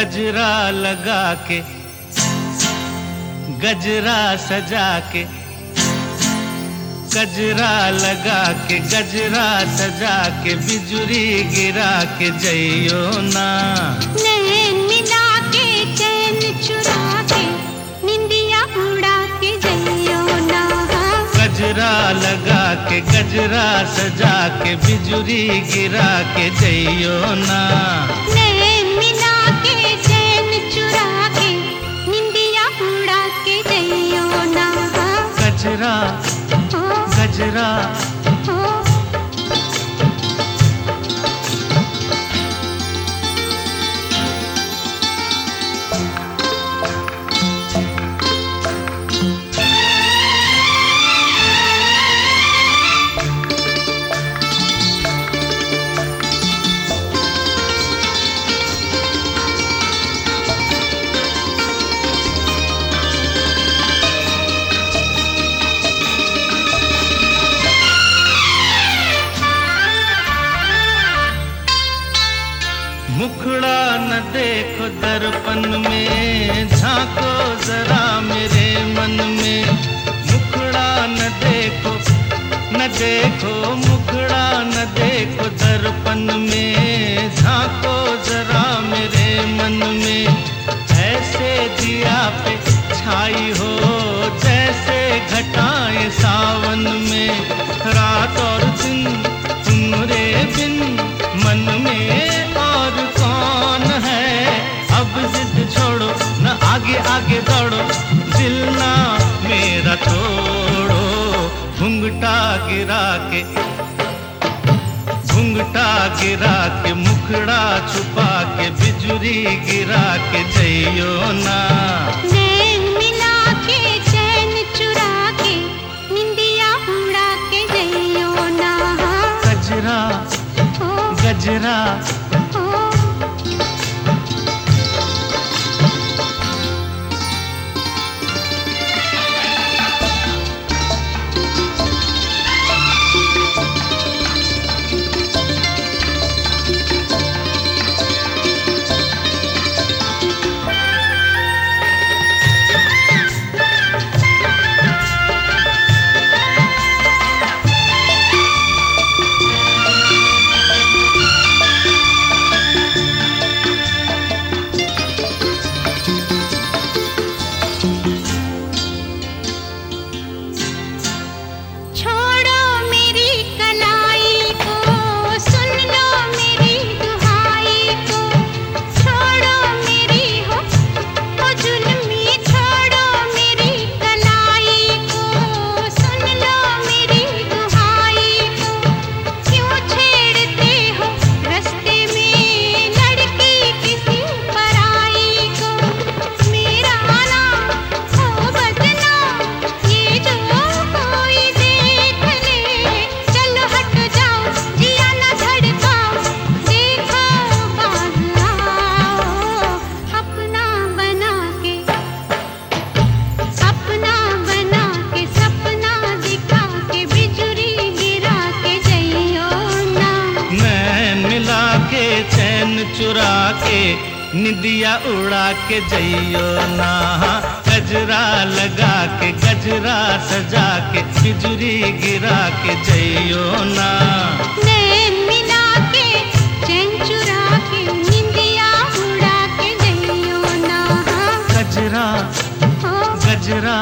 गजरा लगा के गजरा सजा के गजरा लगा के गजरा सजा के बिजुरी गिरा के जइयो ना। नैन मिला के चैन चुरा के निंदिया उड़ा के जइयो ना। गजरा लगा के गजरा सजा के बिजुरी गिरा के जइयो ना। गजरा। मुखड़ा न देखो दर्पण में, झांको जरा मेरे मन में। मुखड़ा न देखो न देखो, मुखड़ा न देखो दर्पण में। दौड़ो दिल ना मेरा तोड़ो। घुंघटा गिरा के घुंघटा गिरा के मुखड़ा छुपा के बिजुरी गिरा के जइयो ना। नैन मिला के चैन चुरा के निंदिया उड़ा के जइयो ना। गजरा गजरा चुरा के निदिया उड़ा के जइयो ना। गजरा लगा के गजरा सजा के बिजुरी गिरा के जइयो ना। नैन मिला के चैन चुरा के निंदिया उड़ा के जइयो गजरा गजरा हो। गजरा